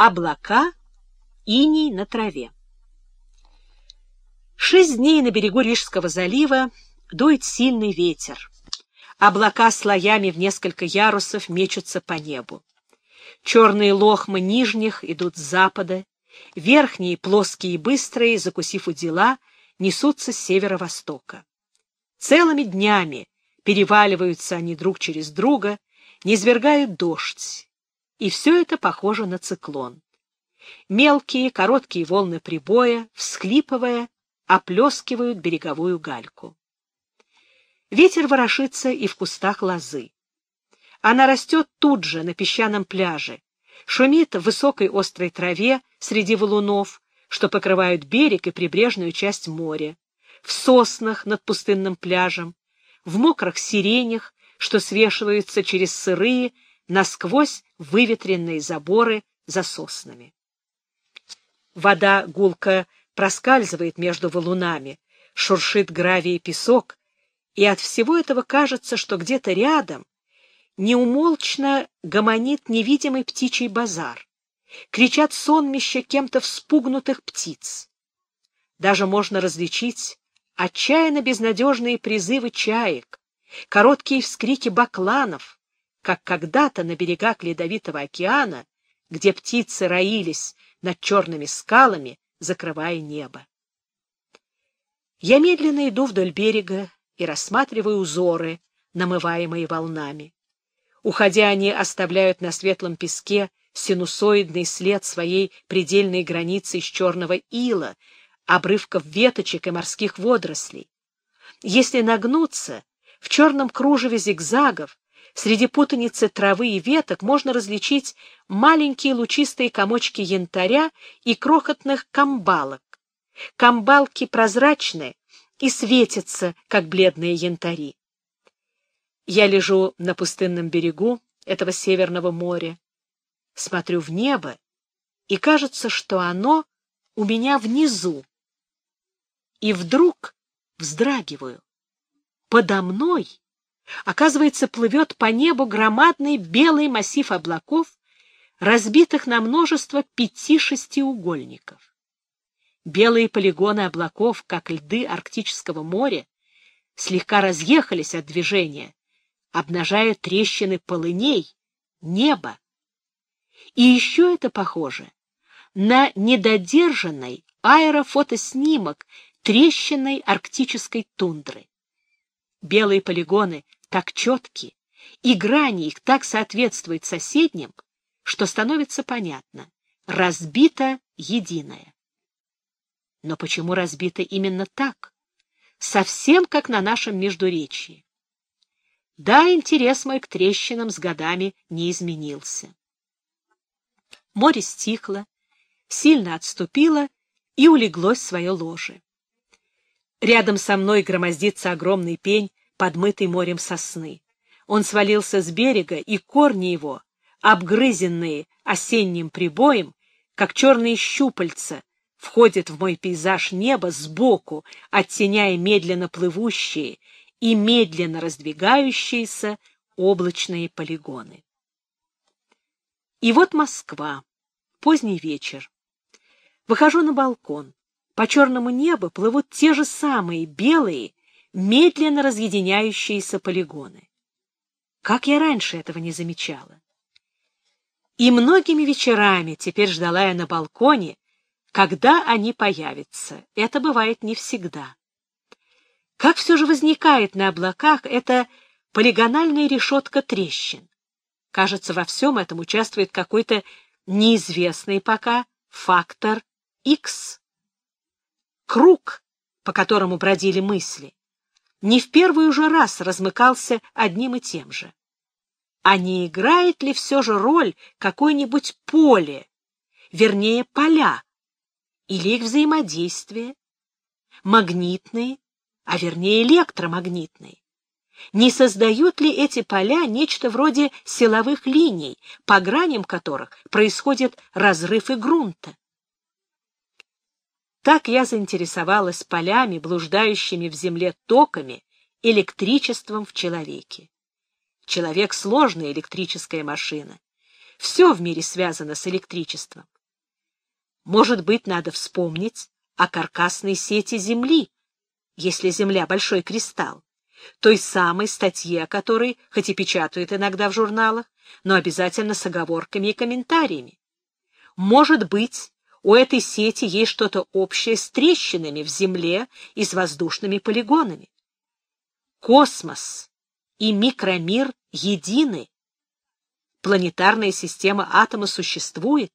Облака, иней на траве. Шесть дней на берегу Рижского залива дует сильный ветер. Облака слоями в несколько ярусов мечутся по небу. Черные лохмы нижних идут с запада, верхние, плоские и быстрые, закусив у дела, несутся с северо-востока. Целыми днями переваливаются они друг через друга, низвергают дождь, и все это похоже на циклон. Мелкие, короткие волны прибоя, всхлипывая, оплескивают береговую гальку. Ветер ворошится и в кустах лозы. Она растет тут же, на песчаном пляже, шумит в высокой острой траве среди валунов, что покрывают берег и прибрежную часть моря, в соснах над пустынным пляжем, в мокрых сиренях, что свешиваются через сырые, насквозь выветренные заборы за соснами. Вода гулко проскальзывает между валунами, шуршит гравий и песок, и от всего этого кажется, что где-то рядом неумолчно гомонит невидимый птичий базар, кричат сонмища кем-то вспугнутых птиц. Даже можно различить отчаянно безнадежные призывы чаек, короткие вскрики бакланов, как когда-то на берегах Ледовитого океана, где птицы роились над черными скалами, закрывая небо. Я медленно иду вдоль берега и рассматриваю узоры, намываемые волнами. Уходя, они оставляют на светлом песке синусоидный след своей предельной границы из черного ила, обрывков веточек и морских водорослей. Если нагнуться, в черном кружеве зигзагов, среди путаницы травы и веток можно различить маленькие лучистые комочки янтаря и крохотных камбалок. Камбалки прозрачные и светятся, как бледные янтари. Я лежу на пустынном берегу этого северного моря, смотрю в небо, и кажется, что оно у меня внизу. И вдруг вздрагиваю. Подо мной, оказывается, плывет по небу громадный белый массив облаков, разбитых на множество пяти-шестиугольников. Белые полигоны облаков, как льды Арктического моря, слегка разъехались от движения, обнажая трещины полыней, неба. И еще это похоже на недодержанный аэрофотоснимок трещиной арктической тундры. Белые полигоны так четки, и грани их так соответствуют соседним, что становится понятно — разбито единое. Но почему разбито именно так? Совсем как на нашем Междуречии. Да, интерес мой к трещинам с годами не изменился. Море стихло, сильно отступило и улеглось свое ложе. Рядом со мной громоздится огромный пень, подмытый морем сосны. Он свалился с берега, и корни его, обгрызенные осенним прибоем, как черные щупальца, входят в мой пейзаж неба сбоку, оттеняя медленно плывущие и медленно раздвигающиеся облачные полигоны. И вот Москва. Поздний вечер. Выхожу на балкон. По черному небу плывут те же самые белые, медленно разъединяющиеся полигоны. Как я раньше этого не замечала. И многими вечерами теперь ждала я на балконе, когда они появятся. Это бывает не всегда. Как все же возникает на облаках эта полигональная решетка трещин? Кажется, во всем этом участвует какой-то неизвестный пока фактор X. Круг, по которому бродили мысли, не в первый уже раз размыкался одним и тем же. А не играет ли все же роль какое-нибудь поле, вернее, поля, или их взаимодействие, магнитные а вернее электромагнитной. Не создают ли эти поля нечто вроде силовых линий, по граням которых происходит разрыв и грунта? Так я заинтересовалась полями, блуждающими в земле токами, электричеством в человеке. Человек — сложная электрическая машина. Все в мире связано с электричеством. Может быть, надо вспомнить о каркасной сети Земли, если Земля — большой кристалл, той самой статье, о которой, хоть и печатают иногда в журналах, но обязательно с оговорками и комментариями. Может быть, у этой сети есть что-то общее с трещинами в Земле и с воздушными полигонами. Космос и микромир едины. Планетарная система атома существует.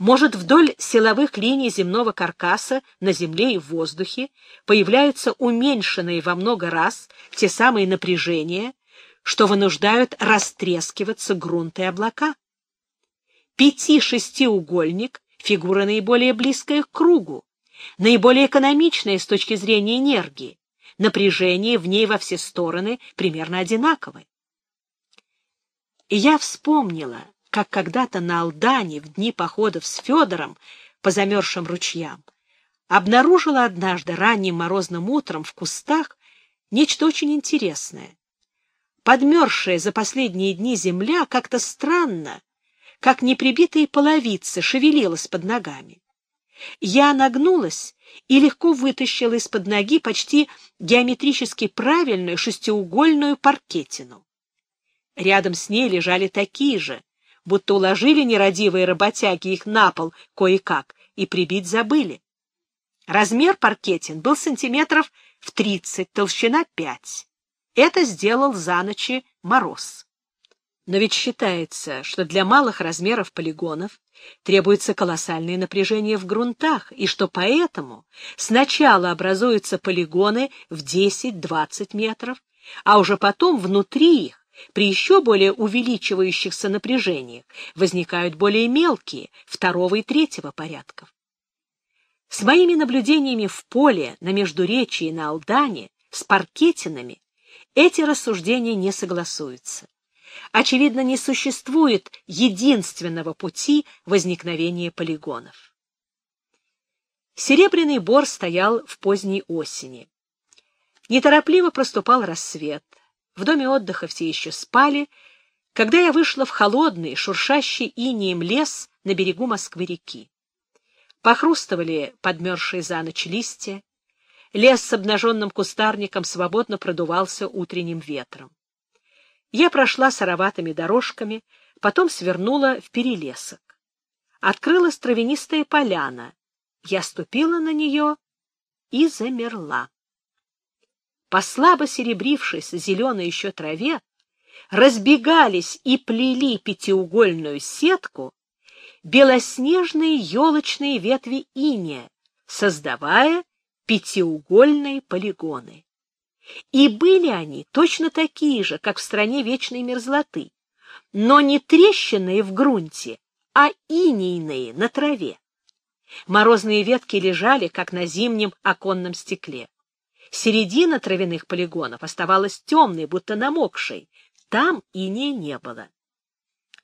Может, вдоль силовых линий земного каркаса на Земле и в воздухе появляются уменьшенные во много раз те самые напряжения, что вынуждают растрескиваться грунт и облака. Пяти-шестиугольник — фигура наиболее близкая к кругу, наиболее экономичная с точки зрения энергии, напряжение в ней во все стороны примерно одинаковое. И я вспомнила, как когда-то на Алдане в дни походов с Федором по замерзшим ручьям обнаружила однажды ранним морозным утром в кустах нечто очень интересное. Подмерзшая за последние дни земля как-то странно, как неприбитые половицы, шевелилась под ногами. Я нагнулась и легко вытащила из-под ноги почти геометрически правильную шестиугольную паркетину. Рядом с ней лежали такие же, будто уложили нерадивые работяги их на пол кое-как и прибить забыли. Размер паркетин был сантиметров в тридцать, толщина пять. Это сделал за ночи мороз. Но ведь считается, что для малых размеров полигонов требуется колоссальное напряжение в грунтах, и что поэтому сначала образуются полигоны в 10-20 метров, а уже потом внутри их, при еще более увеличивающихся напряжениях, возникают более мелкие, второго и третьего порядков. С моими наблюдениями в поле, на Междуречии и на Алдане, с паркетинами, эти рассуждения не согласуются. Очевидно, не существует единственного пути возникновения полигонов. Серебряный бор стоял в поздней осени. Неторопливо проступал рассвет. В доме отдыха все еще спали, когда я вышла в холодный, шуршащий инеем лес на берегу Москвы-реки. Похрустывали подмерзшие за ночь листья, Лес с обнаженным кустарником свободно продувался утренним ветром. Я прошла сыроватыми дорожками, потом свернула в перелесок. Открылась травянистая поляна. Я ступила на нее и замерла. По слабо серебрившейся зеленой еще траве разбегались и плели пятиугольную сетку белоснежные елочные ветви иния, создавая пятиугольные полигоны. И были они точно такие же, как в стране вечной мерзлоты, но не трещинные в грунте, а инейные на траве. Морозные ветки лежали, как на зимнем оконном стекле. Середина травяных полигонов оставалась темной, будто намокшей. Там инея не было.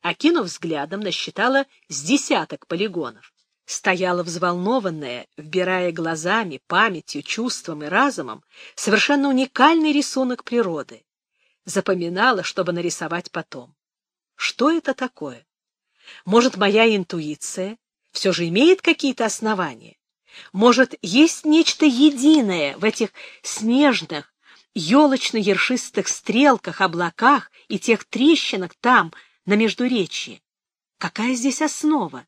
Окинув взглядом, насчитала с десяток полигонов стояла взволнованная, вбирая глазами, памятью, чувством и разумом совершенно уникальный рисунок природы. Запоминала, чтобы нарисовать потом. Что это такое? Может, моя интуиция все же имеет какие-то основания? Может, есть нечто единое в этих снежных, елочно-ершистых стрелках, облаках и тех трещинах там, на Междуречье? Какая здесь основа?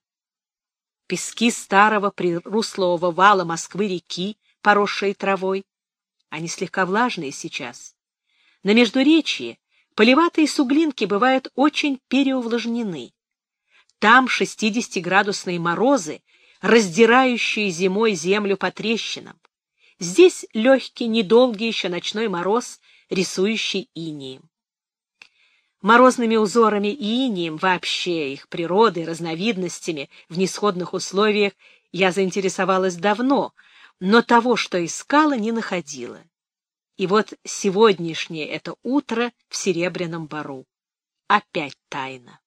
Пески старого прируслого вала Москвы-реки, поросшие травой. Они слегка влажные сейчас. На Междуречье полеватые суглинки бывают очень переувлажнены. Там 60-градусные морозы, раздирающие зимой землю по трещинам. Здесь легкий, недолгий еще ночной мороз, рисующий инием морозными узорами и инием вообще, их природой, разновидностями в нисходных условиях я заинтересовалась давно, но того, что искала, не находила. И вот сегодняшнее это утро в Серебряном Бару. Опять тайна.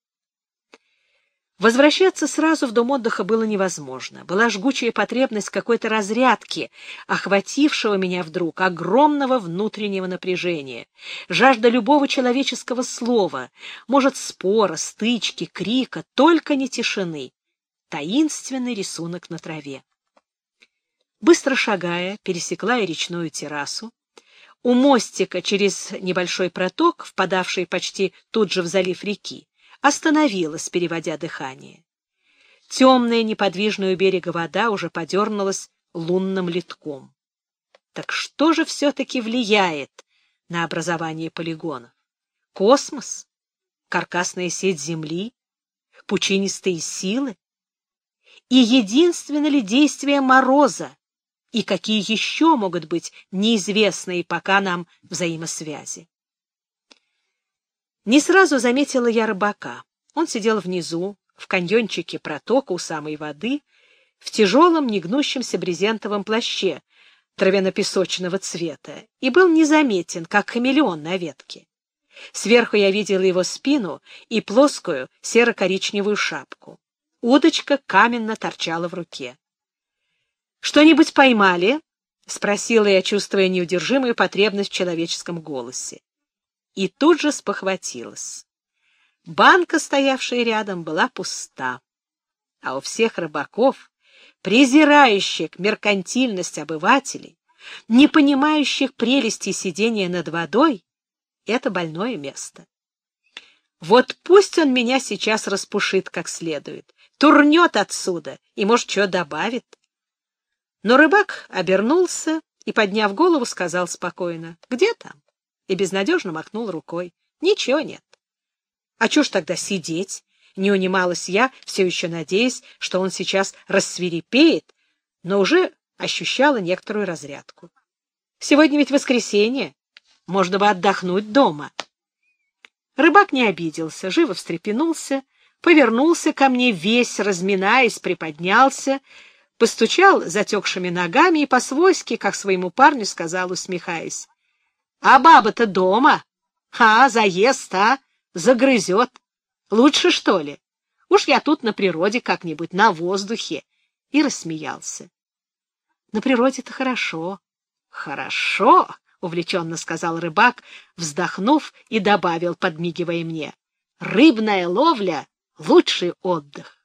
Возвращаться сразу в дом отдыха было невозможно. Была жгучая потребность какой-то разрядки, охватившего меня вдруг огромного внутреннего напряжения, жажда любого человеческого слова, может, спора, стычки, крика, только не тишины, таинственный рисунок на траве. Быстро шагая, пересекла я речную террасу. У мостика через небольшой проток, впадавший почти тут же в залив реки, остановилась, переводя дыхание. Темная, неподвижная у берега вода уже подернулась лунным литком. Так что же все-таки влияет на образование полигонов? Космос? Каркасная сеть Земли? Пучинистые силы? И единственно ли действие мороза? И какие еще могут быть неизвестные пока нам взаимосвязи? Не сразу заметила я рыбака. Он сидел внизу, в каньончике протока у самой воды, в тяжелом негнущемся брезентовом плаще травяно-песочного цвета, и был незаметен, как хамелеон на ветке. Сверху я видела его спину и плоскую серо-коричневую шапку. Удочка каменно торчала в руке. — Что-нибудь поймали? — спросила я, чувствуя неудержимую потребность в человеческом голосе и тут же спохватилась. Банка, стоявшая рядом, была пуста, а у всех рыбаков, презирающих меркантильность обывателей, не понимающих прелести сидения над водой, это больное место. Вот пусть он меня сейчас распушит как следует, турнет отсюда и, может, что добавит. Но рыбак обернулся и, подняв голову, сказал спокойно, «Где там?» И безнадежно махнул рукой. Ничего нет. А чё ж тогда сидеть? Не унималась я, все еще надеясь, что он сейчас рассверепеет, но уже ощущала некоторую разрядку. Сегодня ведь воскресенье, можно бы отдохнуть дома. Рыбак не обиделся, живо встрепенулся, повернулся ко мне весь, разминаясь, приподнялся, постучал затекшими ногами и по-свойски, как своему парню сказал, усмехаясь. А баба-то дома. А, заест, а? Загрызет. Лучше, что ли? Уж я тут на природе как-нибудь, на воздухе. И рассмеялся. На природе-то хорошо. Хорошо, увлеченно сказал рыбак, вздохнув и добавил, подмигивая мне. Рыбная ловля — лучший отдых.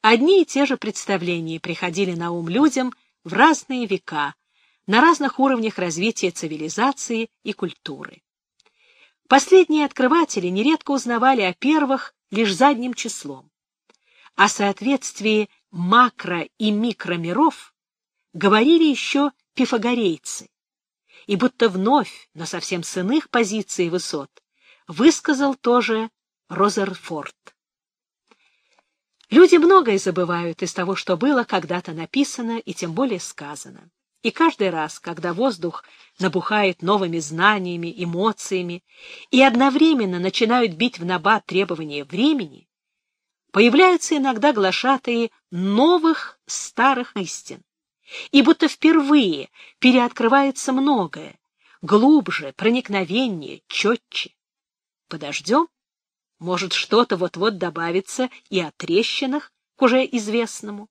Одни и те же представления приходили на ум людям в разные века, на разных уровнях развития цивилизации и культуры. Последние открыватели нередко узнавали о первых лишь задним числом. О соответствии макро- и микромиров говорили еще пифагорейцы, и будто вновь, но совсем с иных позиций высот, высказал тоже Розерфорд. Люди многое забывают из того, что было когда-то написано и тем более сказано. И каждый раз, когда воздух набухает новыми знаниями, эмоциями и одновременно начинают бить в набат требования времени, появляются иногда глашатые новых старых истин. И будто впервые переоткрывается многое, глубже, проникновеннее, четче. Подождем, может, что-то вот-вот добавится и о трещинах к уже известному.